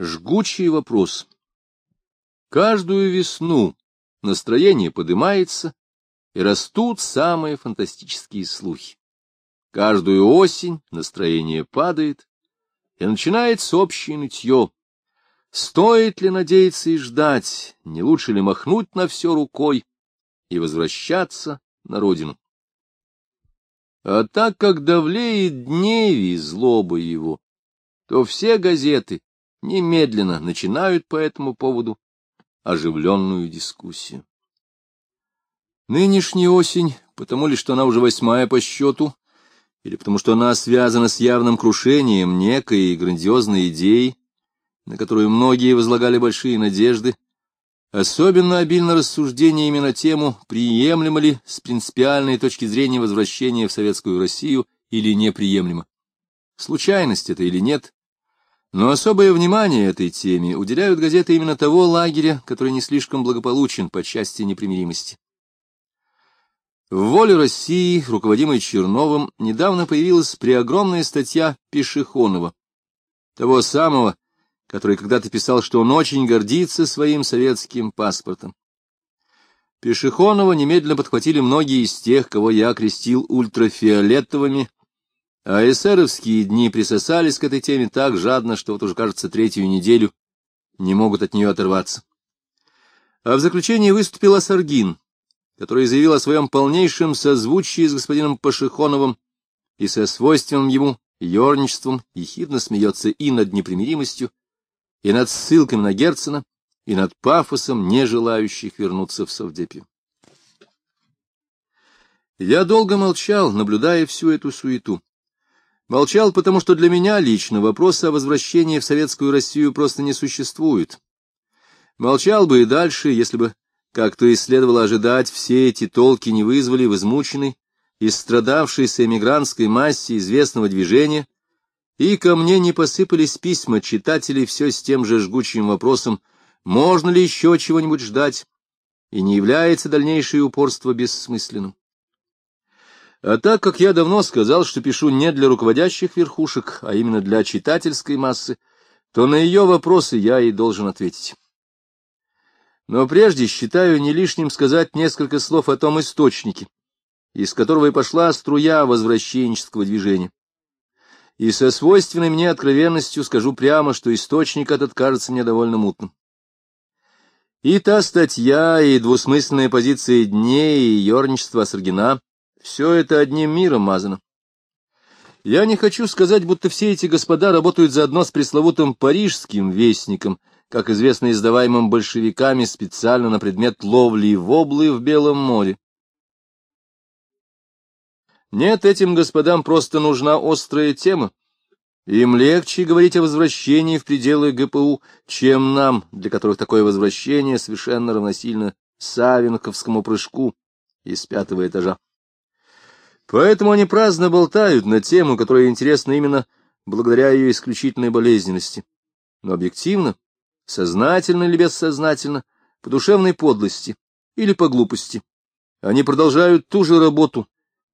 Жгучий вопрос. Каждую весну настроение поднимается, и растут самые фантастические слухи. Каждую осень настроение падает, и начинается общее нытье. Стоит ли надеяться и ждать, не лучше ли махнуть на все рукой и возвращаться на родину? А так как давлеет дневи злоба его, то все газеты немедленно начинают по этому поводу оживленную дискуссию. Нынешняя осень, потому ли, что она уже восьмая по счету, или потому что она связана с явным крушением некой грандиозной идеи, на которую многие возлагали большие надежды, особенно обильно рассуждениями на тему, приемлемо ли с принципиальной точки зрения возвращения в Советскую Россию или неприемлемо. Случайность это или нет, но особое внимание этой теме уделяют газеты именно того лагеря, который не слишком благополучен по части непримиримости. В «Воле России», руководимой Черновым, недавно появилась преогромная статья Пешехонова, того самого, который когда-то писал, что он очень гордится своим советским паспортом. Пешехонова немедленно подхватили многие из тех, кого я окрестил ультрафиолетовыми а эсеровские дни присосались к этой теме так жадно, что вот уже, кажется, третью неделю не могут от нее оторваться. А в заключение выступил Асаргин, который заявил о своем полнейшем созвучии с господином Пашихоновым и со свойственным ему ерничеством ехидно смеется и над непримиримостью, и над ссылками на Герцена, и над пафосом, не желающих вернуться в Совдепию. Я долго молчал, наблюдая всю эту суету. Молчал, потому что для меня лично вопроса о возвращении в Советскую Россию просто не существует. Молчал бы и дальше, если бы, как то и следовало ожидать, все эти толки не вызвали в измученной и страдавшейся эмигрантской массе известного движения, и ко мне не посыпались письма читателей все с тем же жгучим вопросом, можно ли еще чего-нибудь ждать, и не является дальнейшее упорство бессмысленным. А так как я давно сказал, что пишу не для руководящих верхушек, а именно для читательской массы, то на ее вопросы я и должен ответить. Но прежде считаю не лишним сказать несколько слов о том источнике, из которого и пошла струя возвращенческого движения. И со свойственной мне откровенностью скажу прямо, что источник этот кажется мне довольно мутным. И та статья, и двусмысленная позиция дней, и ерничество Саргина — все это одним миром мазано. Я не хочу сказать, будто все эти господа работают заодно с пресловутым парижским вестником, как известно издаваемым большевиками специально на предмет ловли воблы в Белом море. Нет, этим господам просто нужна острая тема. Им легче говорить о возвращении в пределы ГПУ, чем нам, для которых такое возвращение совершенно равносильно Савенковскому прыжку из пятого этажа. Поэтому они праздно болтают на тему, которая интересна именно благодаря ее исключительной болезненности. Но объективно, сознательно или бессознательно, по душевной подлости или по глупости, они продолжают ту же работу,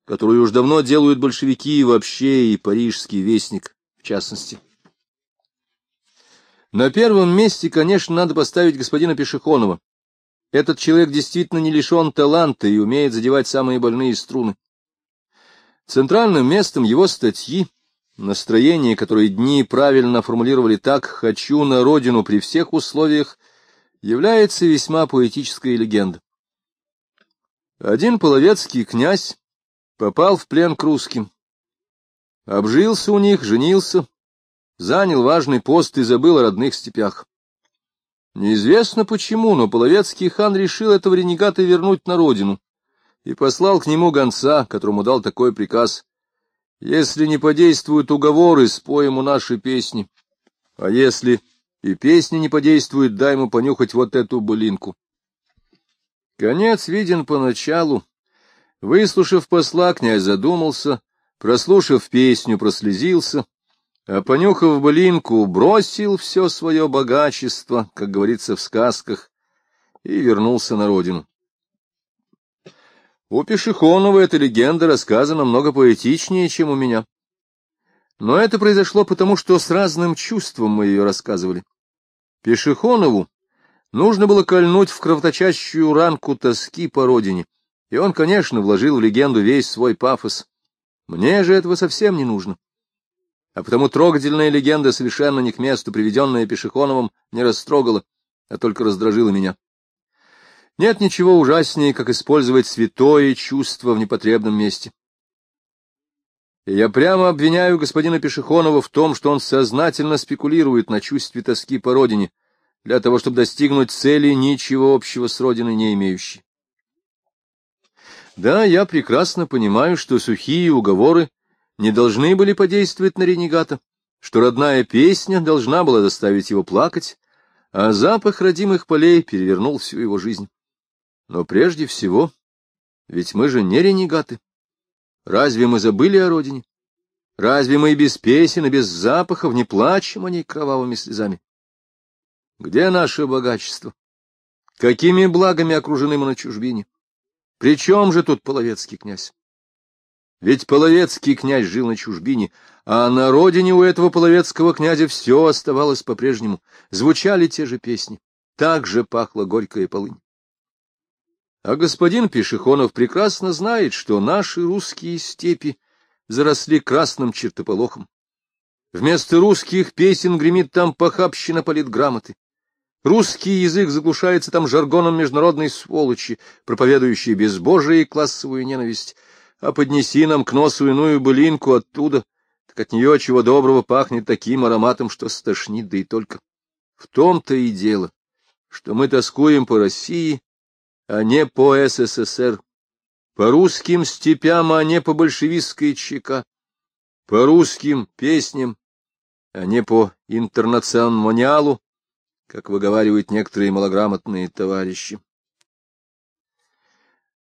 которую уж давно делают большевики вообще и парижский вестник в частности. На первом месте, конечно, надо поставить господина Пешехонова. Этот человек действительно не лишен таланта и умеет задевать самые больные струны. Центральным местом его статьи, настроение, которое дни правильно формулировали так «хочу на родину при всех условиях», является весьма поэтическая легенда. Один половецкий князь попал в плен к русским. Обжился у них, женился, занял важный пост и забыл о родных степях. Неизвестно почему, но половецкий хан решил этого ренегата вернуть на родину и послал к нему гонца, которому дал такой приказ. Если не подействуют уговоры, спой ему наши песни. А если и песни не подействуют, дай ему понюхать вот эту былинку. Конец виден поначалу. Выслушав посла, князь задумался, прослушав песню, прослезился, а понюхав былинку, бросил все свое богачество, как говорится в сказках, и вернулся на родину. У Пешехонова эта легенда рассказана много поэтичнее, чем у меня. Но это произошло потому, что с разным чувством мы ее рассказывали. Пешехонову нужно было кольнуть в кровоточащую ранку тоски по родине, и он, конечно, вложил в легенду весь свой пафос. Мне же этого совсем не нужно. А потому трогательная легенда, совершенно не к месту, приведенная Пешехоновым, не растрогала, а только раздражила меня. Нет ничего ужаснее, как использовать святое чувство в непотребном месте. И я прямо обвиняю господина Пешехонова в том, что он сознательно спекулирует на чувстве тоски по родине, для того, чтобы достигнуть цели, ничего общего с родиной не имеющей. Да, я прекрасно понимаю, что сухие уговоры не должны были подействовать на ренегата, что родная песня должна была заставить его плакать, а запах родимых полей перевернул всю его жизнь. Но прежде всего, ведь мы же не ренегаты. Разве мы забыли о родине? Разве мы и без песен, и без запахов не плачем о ней кровавыми слезами? Где наше богачество? Какими благами окружены мы на чужбине? При чем же тут половецкий князь? Ведь половецкий князь жил на чужбине, а на родине у этого половецкого князя все оставалось по-прежнему. Звучали те же песни, так же пахла горькая полынь. А господин Пешехонов прекрасно знает, что наши русские степи заросли красным чертополохом. Вместо русских песен гремит там похабщина политграмоты. Русский язык заглушается там жаргоном международной сволочи, проповедующей безбожие и классовую ненависть. А поднеси нам к носу иную былинку оттуда, так от нее чего доброго пахнет таким ароматом, что стошнит, да и только. В том-то и дело, что мы тоскуем по России, а не по СССР, по русским степям, а не по большевистской ЧК, по русским песням, а не по интернационалу, как выговаривают некоторые малограмотные товарищи.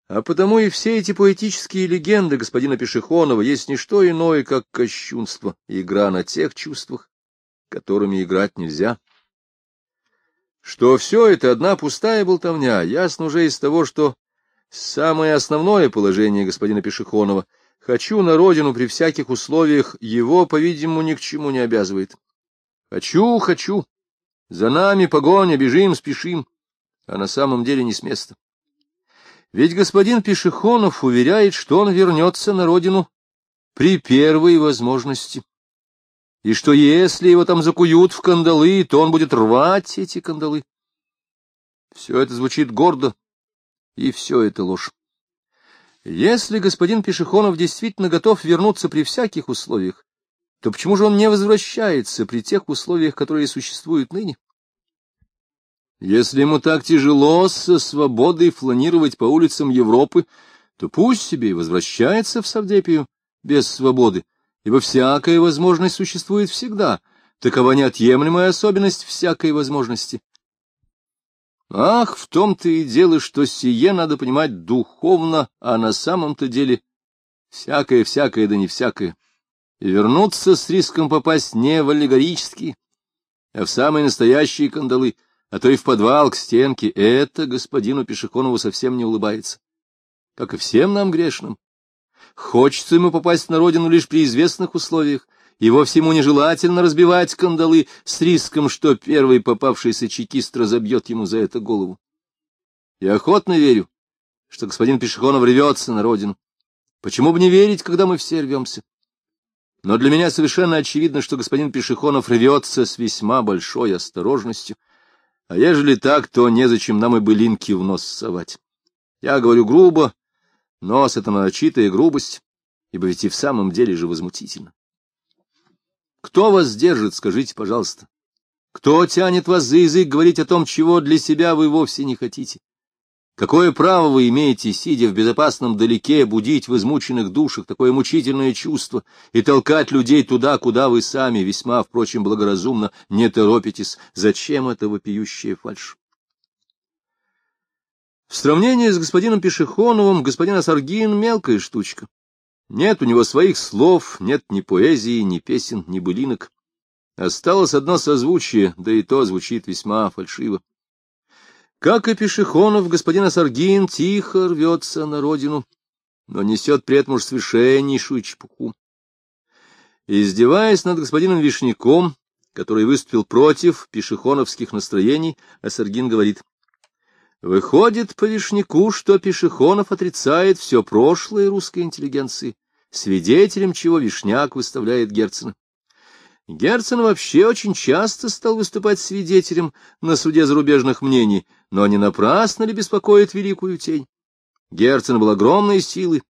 А потому и все эти поэтические легенды господина Пешехонова есть не что иное, как кощунство игра на тех чувствах, которыми играть нельзя. Что все это одна пустая болтовня, ясно уже из того, что самое основное положение господина Пешехонова «хочу на родину при всяких условиях» его, по-видимому, ни к чему не обязывает. «Хочу, хочу», за нами погоня, бежим, спешим, а на самом деле не с места. Ведь господин Пешехонов уверяет, что он вернется на родину при первой возможности, и что если его там закуют в кандалы, то он будет рвать эти кандалы. Все это звучит гордо, и все это ложь. Если господин Пешехонов действительно готов вернуться при всяких условиях, то почему же он не возвращается при тех условиях, которые существуют ныне? Если ему так тяжело со свободой фланировать по улицам Европы, то пусть себе и возвращается в Савдепию без свободы, ибо всякая возможность существует всегда, такова неотъемлемая особенность всякой возможности. Ах, в том-то и дело, что сие надо понимать духовно, а на самом-то деле всякое-всякое да не всякое и вернуться с риском попасть не в аллегорические, а в самые настоящие кандалы, а то и в подвал к стенке, это господину Пешехонову совсем не улыбается. Как и всем нам грешным. Хочется ему попасть на родину лишь при известных условиях, и вовсе ему нежелательно разбивать кандалы с риском, что первый попавшийся чекист разобьет ему за это голову. Я охотно верю, что господин Пешехонов рвется на родину. Почему бы не верить, когда мы все рвемся? Но для меня совершенно очевидно, что господин Пешехонов рвется с весьма большой осторожностью, а ежели так, то незачем нам и былинки в нос совать. Я говорю грубо, нос — это нарочитая грубость, ибо ведь и в самом деле же возмутительно. Кто вас держит, скажите, пожалуйста? Кто тянет вас за язык говорить о том, чего для себя вы вовсе не хотите? Какое право вы имеете, сидя в безопасном далеке, будить в измученных душах такое мучительное чувство и толкать людей туда, куда вы сами, весьма, впрочем, благоразумно, не торопитесь? Зачем это вопиющая фальшь? В сравнении с господином Пешехоновым господин Асаргин — мелкая штучка. Нет у него своих слов, нет ни поэзии, ни песен, ни былинок. Осталось одно созвучие, да и то звучит весьма фальшиво. Как и Пешехонов, господин Асаргин тихо рвется на родину, но несет при этом уж совершеннейшую чепуху. Издеваясь над господином Вишняком, который выступил против пешехоновских настроений, Асаргин говорит, «Выходит по Вишняку, что Пешехонов отрицает все прошлое русской интеллигенции, свидетелем чего Вишняк выставляет Герцена. Герцен вообще очень часто стал выступать свидетелем на суде зарубежных мнений, но не напрасно ли беспокоит великую тень? Герцен был огромной силы,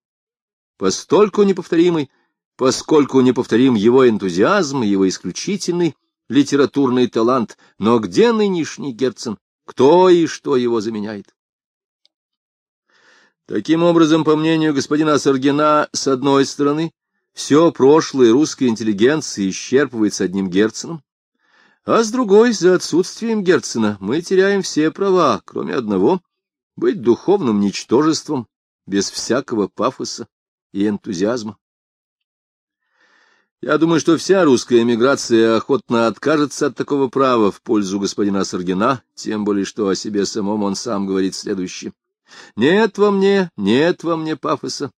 постольку неповторимый, поскольку неповторим его энтузиазм его исключительный литературный талант, но где нынешний Герцен? Кто и что его заменяет? Таким образом, по мнению господина Саргина, с одной стороны, все прошлое русской интеллигенции исчерпывается одним Герценом, а с другой, за отсутствием Герцена, мы теряем все права, кроме одного — быть духовным ничтожеством, без всякого пафоса и энтузиазма. Я думаю, что вся русская эмиграция охотно откажется от такого права в пользу господина Саргина, тем более что о себе самом он сам говорит следующее. «Нет во мне, нет во мне пафоса.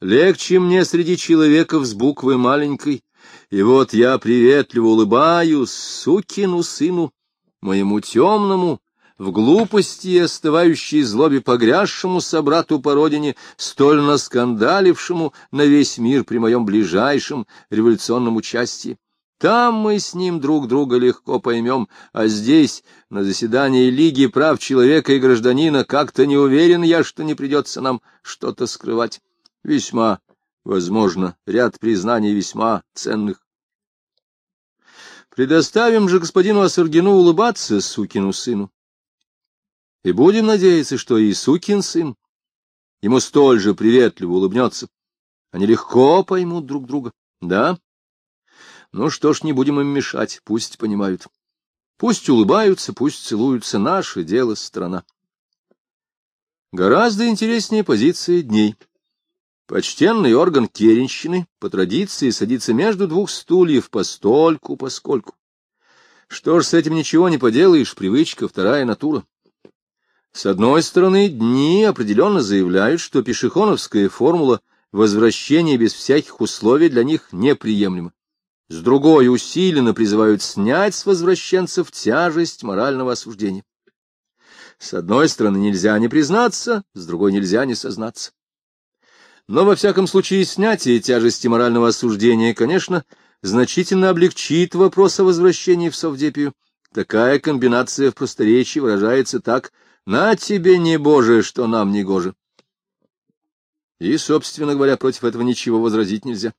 Легче мне среди человеков с буквы маленькой, и вот я приветливо улыбаюсь сукину сыну, моему темному, в глупости и остывающей злобе погрязшему собрату по родине, столь наскандалившему на весь мир при моем ближайшем революционном участии. Там мы с ним друг друга легко поймем, а здесь, на заседании Лиги прав человека и гражданина, как-то не уверен я, что не придется нам что-то скрывать. Весьма, возможно, ряд признаний весьма ценных. Предоставим же господину Асаргину улыбаться, сукину сыну. И будем надеяться, что и сукин сын ему столь же приветливо улыбнется. Они легко поймут друг друга, да? Ну что ж, не будем им мешать, пусть понимают. Пусть улыбаются, пусть целуются, наше дело страна. Гораздо интереснее позиция дней. Почтенный орган керенщины по традиции садится между двух стульев постольку, поскольку. Что ж, с этим ничего не поделаешь, привычка, вторая натура. С одной стороны, дни определенно заявляют, что пешехоновская формула возвращения без всяких условий для них неприемлема. С другой, усиленно призывают снять с возвращенцев тяжесть морального осуждения. С одной стороны, нельзя не признаться, с другой нельзя не сознаться. Но, во всяком случае, снятие тяжести морального осуждения, конечно, значительно облегчит вопрос о возвращении в Совдепию. Такая комбинация в просторечии выражается так на тебе не Боже, что нам не гоже. И, собственно говоря, против этого ничего возразить нельзя.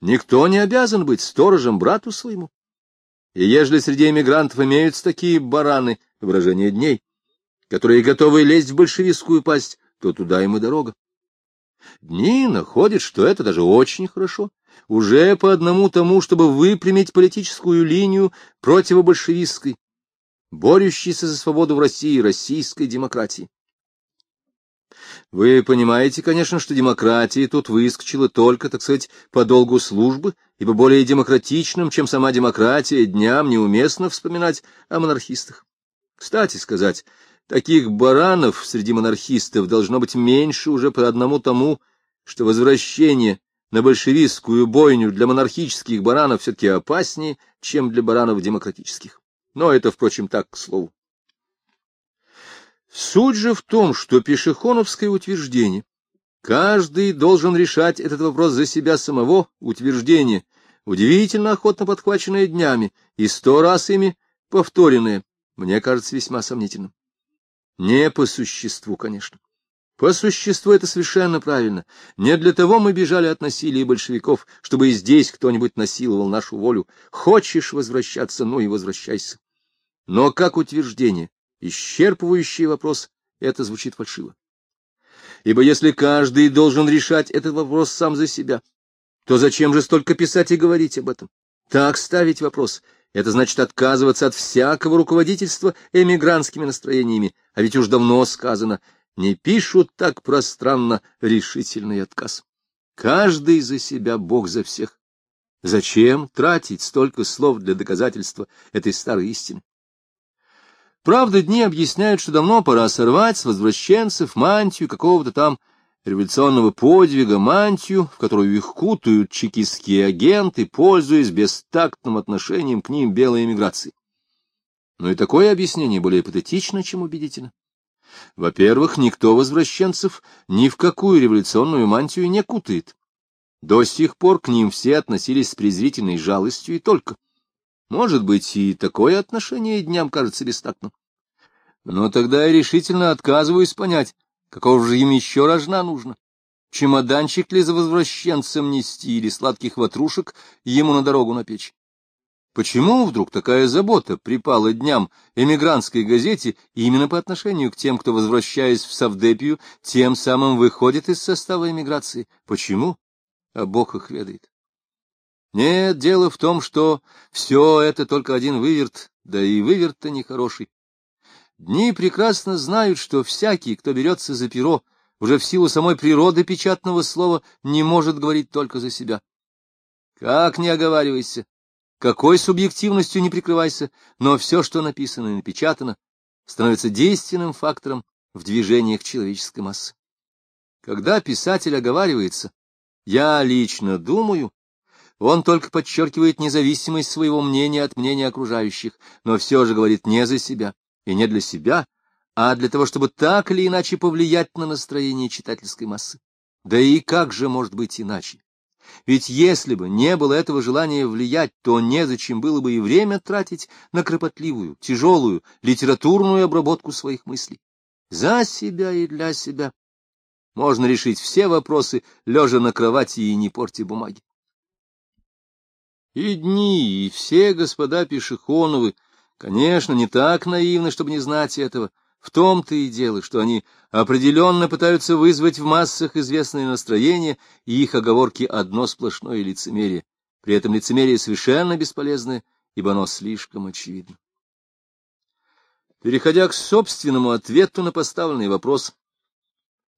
Никто не обязан быть сторожем брату своему. И ежели среди эмигрантов имеются такие бараны, выражение дней, которые готовы лезть в большевистскую пасть, то туда им и дорога. Дни находят, что это даже очень хорошо, уже по одному тому, чтобы выпрямить политическую линию противобольшевистской, борющейся за свободу в России российской демократии. Вы понимаете, конечно, что демократия тут выскочила только, так сказать, по долгу службы, ибо более демократичным, чем сама демократия, дням неуместно вспоминать о монархистах. Кстати сказать, таких баранов среди монархистов должно быть меньше уже по одному тому, что возвращение на большевистскую бойню для монархических баранов все-таки опаснее, чем для баранов демократических. Но это, впрочем, так к слову. Суть же в том, что пешехоновское утверждение Каждый должен решать этот вопрос за себя самого, утверждение, удивительно охотно подхваченное днями и сто раз ими повторенное, мне кажется весьма сомнительным. Не по существу, конечно. По существу это совершенно правильно. Не для того мы бежали от насилия большевиков, чтобы и здесь кто-нибудь насиловал нашу волю. Хочешь возвращаться, ну и возвращайся. Но как утверждение, исчерпывающий вопрос, это звучит фальшиво. Ибо если каждый должен решать этот вопрос сам за себя, то зачем же столько писать и говорить об этом? Так ставить вопрос — это значит отказываться от всякого руководительства эмигрантскими настроениями, а ведь уж давно сказано, не пишут так пространно решительный отказ. Каждый за себя, Бог за всех. Зачем тратить столько слов для доказательства этой старой истины? Правда, дни объясняют, что давно пора сорвать с возвращенцев мантию какого-то там революционного подвига мантию, в которую их кутают чекистские агенты, пользуясь бестактным отношением к ним белой эмиграции. Но и такое объяснение более патетично, чем убедительно. Во-первых, никто возвращенцев ни в какую революционную мантию не кутает. До сих пор к ним все относились с презрительной жалостью и только. Может быть, и такое отношение дням кажется бестактным. Но тогда я решительно отказываюсь понять, какого же им еще рожна нужно. Чемоданчик ли за возвращенцем нести или сладких ватрушек ему на дорогу на печь? Почему вдруг такая забота припала дням эмигрантской газете именно по отношению к тем, кто, возвращаясь в Савдепию, тем самым выходит из состава эмиграции? Почему? А Бог их ведает. Нет, дело в том, что все это только один выверт, да и выверт-то нехороший. Дни прекрасно знают, что всякий, кто берется за перо, уже в силу самой природы печатного слова не может говорить только за себя. Как не оговаривайся, какой субъективностью не прикрывайся, но все, что написано и напечатано, становится действенным фактором в движениях человеческой массы. Когда писатель оговаривается, я лично думаю, он только подчеркивает независимость своего мнения от мнения окружающих, но все же говорит не за себя и не для себя, а для того, чтобы так или иначе повлиять на настроение читательской массы. Да и как же может быть иначе? Ведь если бы не было этого желания влиять, то незачем было бы и время тратить на кропотливую, тяжелую, литературную обработку своих мыслей. За себя и для себя. Можно решить все вопросы, лежа на кровати и не портя бумаги. И дни, и все господа Пешехоновы, конечно, не так наивны, чтобы не знать этого. В том-то и дело, что они определенно пытаются вызвать в массах известное настроение, и их оговорки одно сплошное лицемерие. При этом лицемерие совершенно бесполезное, ибо оно слишком очевидно. Переходя к собственному ответу на поставленный вопрос,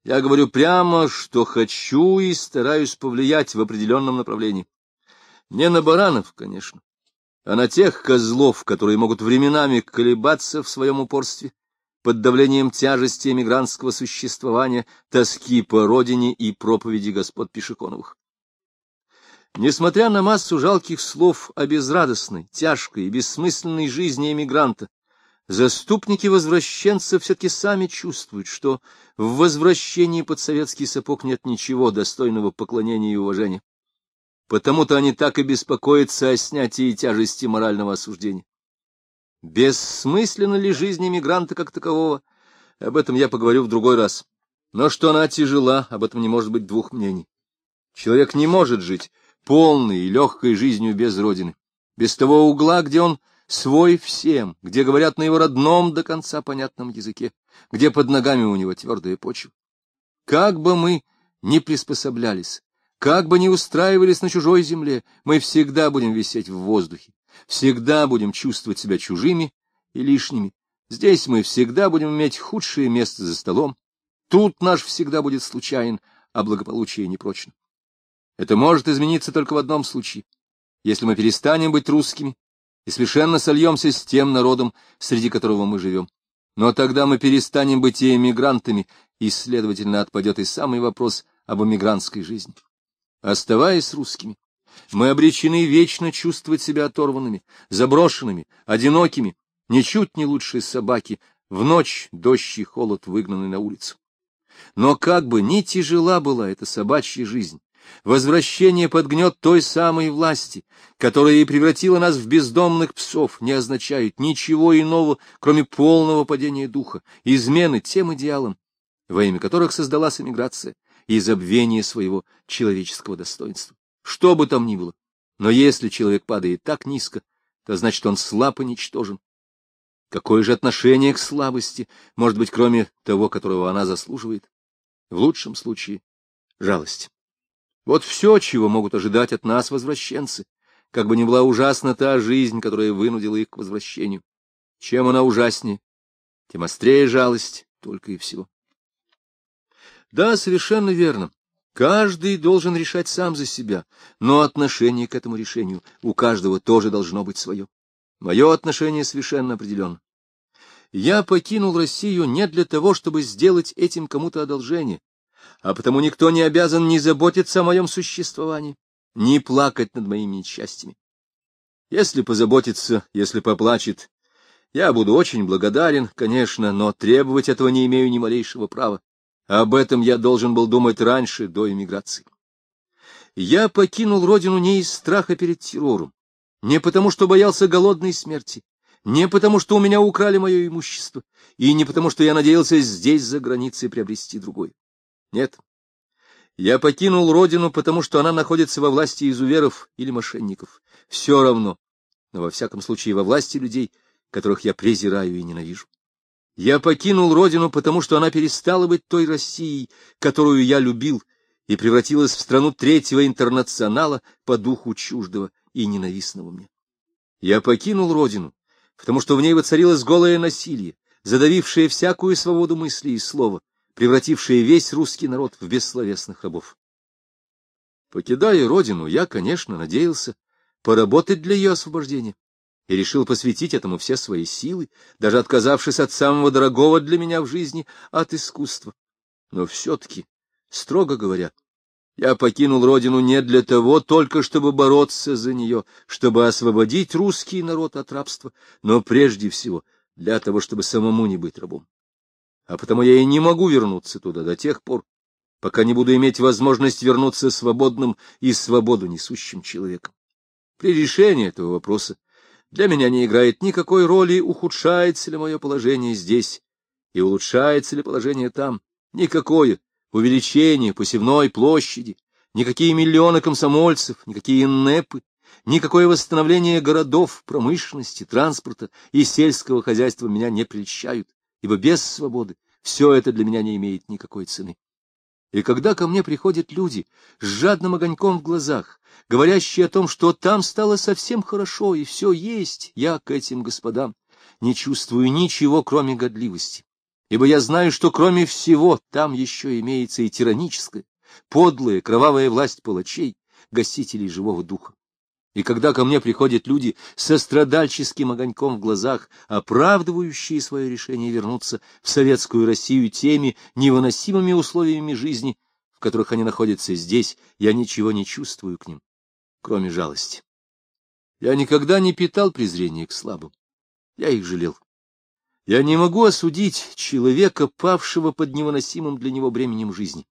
я говорю прямо, что хочу и стараюсь повлиять в определенном направлении. Не на баранов, конечно, а на тех козлов, которые могут временами колебаться в своем упорстве, под давлением тяжести эмигрантского существования, тоски по родине и проповеди господ Пешеконовых. Несмотря на массу жалких слов о безрадостной, тяжкой и бессмысленной жизни эмигранта, Заступники возвращенцев все-таки сами чувствуют, что в возвращении под советский сапог нет ничего достойного поклонения и уважения. Потому-то они так и беспокоятся о снятии тяжести морального осуждения. Бессмысленна ли жизнь эмигранта как такового? Об этом я поговорю в другой раз. Но что она тяжела, об этом не может быть двух мнений. Человек не может жить полной и легкой жизнью без Родины, без того угла, где он свой всем, где говорят на его родном до конца понятном языке, где под ногами у него твердая почва. Как бы мы ни приспособлялись, как бы ни устраивались на чужой земле, мы всегда будем висеть в воздухе, всегда будем чувствовать себя чужими и лишними. Здесь мы всегда будем иметь худшее место за столом. Тут наш всегда будет случайен, а благополучие непрочно. Это может измениться только в одном случае. Если мы перестанем быть русскими и совершенно сольемся с тем народом, среди которого мы живем. Но тогда мы перестанем быть и эмигрантами, и, следовательно, отпадет и самый вопрос об эмигрантской жизни. Оставаясь русскими, мы обречены вечно чувствовать себя оторванными, заброшенными, одинокими, ничуть не лучшие собаки, в ночь дождь и холод выгнаны на улицу. Но как бы ни тяжела была эта собачья жизнь, Возвращение под гнет той самой власти, которая и превратила нас в бездомных псов, не означает ничего иного, кроме полного падения духа, измены тем идеалам, во имя которых создалась эмиграция, и забвения своего человеческого достоинства. Что бы там ни было, но если человек падает так низко, то значит он слаб и ничтожен. Какое же отношение к слабости может быть, кроме того, которого она заслуживает? В лучшем случае — жалость. Вот все, чего могут ожидать от нас возвращенцы, как бы ни была ужасна та жизнь, которая вынудила их к возвращению. Чем она ужаснее, тем острее жалость только и всего. Да, совершенно верно. Каждый должен решать сам за себя, но отношение к этому решению у каждого тоже должно быть свое. Мое отношение совершенно определенно. Я покинул Россию не для того, чтобы сделать этим кому-то одолжение, а потому никто не обязан ни заботиться о моем существовании, ни плакать над моими несчастьями. Если позаботится, если поплачет, я буду очень благодарен, конечно, но требовать этого не имею ни малейшего права. Об этом я должен был думать раньше, до эмиграции. Я покинул родину не из страха перед террором, не потому что боялся голодной смерти, не потому что у меня украли мое имущество, и не потому что я надеялся здесь, за границей, приобрести другой. Нет. Я покинул родину, потому что она находится во власти изуверов или мошенников. Все равно, но во всяком случае во власти людей, которых я презираю и ненавижу. Я покинул родину, потому что она перестала быть той Россией, которую я любил, и превратилась в страну третьего интернационала по духу чуждого и ненавистного мне. Я покинул родину, потому что в ней воцарилось голое насилие, задавившее всякую свободу мысли и слова, превратившее весь русский народ в бессловесных рабов. Покидая родину, я, конечно, надеялся поработать для ее освобождения и решил посвятить этому все свои силы, даже отказавшись от самого дорогого для меня в жизни, от искусства. Но все-таки, строго говоря, я покинул родину не для того только, чтобы бороться за нее, чтобы освободить русский народ от рабства, но прежде всего для того, чтобы самому не быть рабом. А потому я и не могу вернуться туда до тех пор, пока не буду иметь возможность вернуться свободным и свободу несущим человеком. При решении этого вопроса для меня не играет никакой роли, ухудшается ли мое положение здесь и улучшается ли положение там. Никакое увеличение посевной площади, никакие миллионы комсомольцев, никакие НЭПы, никакое восстановление городов, промышленности, транспорта и сельского хозяйства меня не прельщают, ибо без свободы все это для меня не имеет никакой цены. И когда ко мне приходят люди с жадным огоньком в глазах, говорящие о том, что там стало совсем хорошо и все есть, я к этим господам не чувствую ничего, кроме годливости. Ибо я знаю, что кроме всего там еще имеется и тираническая, подлая, кровавая власть палачей, гасителей живого духа. И когда ко мне приходят люди со страдальческим огоньком в глазах, оправдывающие свое решение вернуться в советскую Россию теми невыносимыми условиями жизни, в которых они находятся здесь, я ничего не чувствую к ним, кроме жалости. Я никогда не питал презрения к слабым. Я их жалел. Я не могу осудить человека, павшего под невыносимым для него бременем жизни,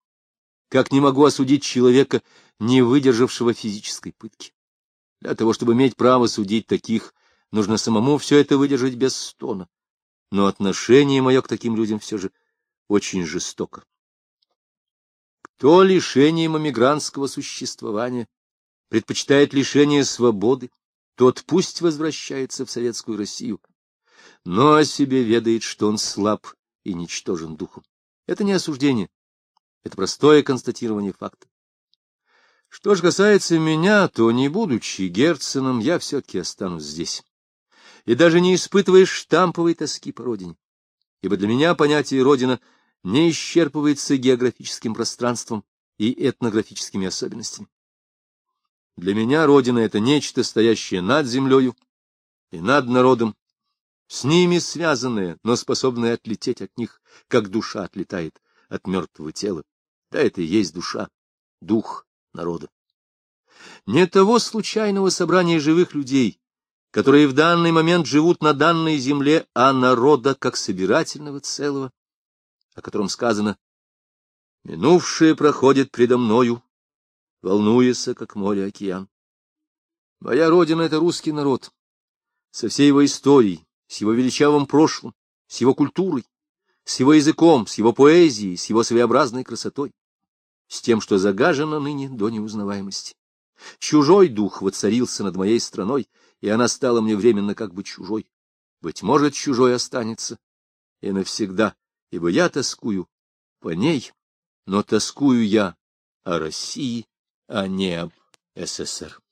как не могу осудить человека, не выдержавшего физической пытки. Для того, чтобы иметь право судить таких, нужно самому все это выдержать без стона. Но отношение мое к таким людям все же очень жестоко. Кто лишением эмигрантского существования предпочитает лишение свободы, тот пусть возвращается в советскую Россию, но о себе ведает, что он слаб и ничтожен духом. Это не осуждение, это простое констатирование факта. Что же касается меня, то, не будучи Герценом, я все-таки останусь здесь. И даже не испытывая штамповой тоски по родине. Ибо для меня понятие «родина» не исчерпывается географическим пространством и этнографическими особенностями. Для меня родина — это нечто, стоящее над землею и над народом, с ними связанное, но способное отлететь от них, как душа отлетает от мертвого тела. Да, это и есть душа, дух народа. Не того случайного собрания живых людей, которые в данный момент живут на данной земле, а народа как собирательного целого, о котором сказано «Минувшее проходит предо мною, волнуясь, как море океан». Моя родина — это русский народ, со всей его историей, с его величавым прошлым, с его культурой, с его языком, с его поэзией, с его своеобразной красотой с тем, что загажено ныне до неузнаваемости. Чужой дух воцарился над моей страной, и она стала мне временно как бы чужой. Быть может, чужой останется и навсегда, ибо я тоскую по ней, но тоскую я о России, а не об СССР.